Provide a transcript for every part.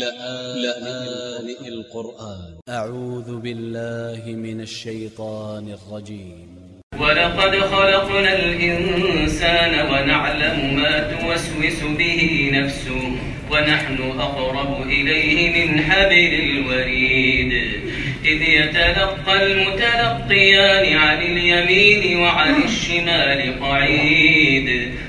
لآن القرآن. أ ع و ذ ب ا ل ل ه من ا ل ش ي ط ا ن ا ل ج ي م ولقد خلقنا الإنسان ونعلم ما توسوس به نفسه ونحن أقرب إليه من حبل الوريد. إذ يتلقى المتلقيان عن اليمين وعن الشمال قعيد.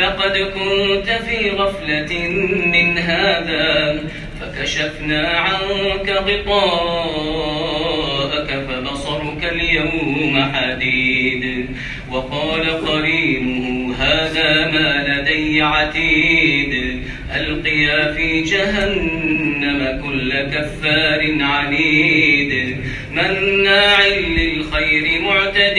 لقد كنت في غفلة من هذا فكشفنا عنك غطاءك فبصرك اليوم حديد. وقال قرينه هذا ما لدي عتيد. ألقيا في جهنم كل كفار عنيد. مناع للخير معتد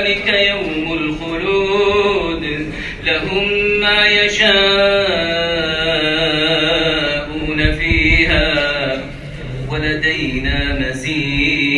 لدينا مزيد.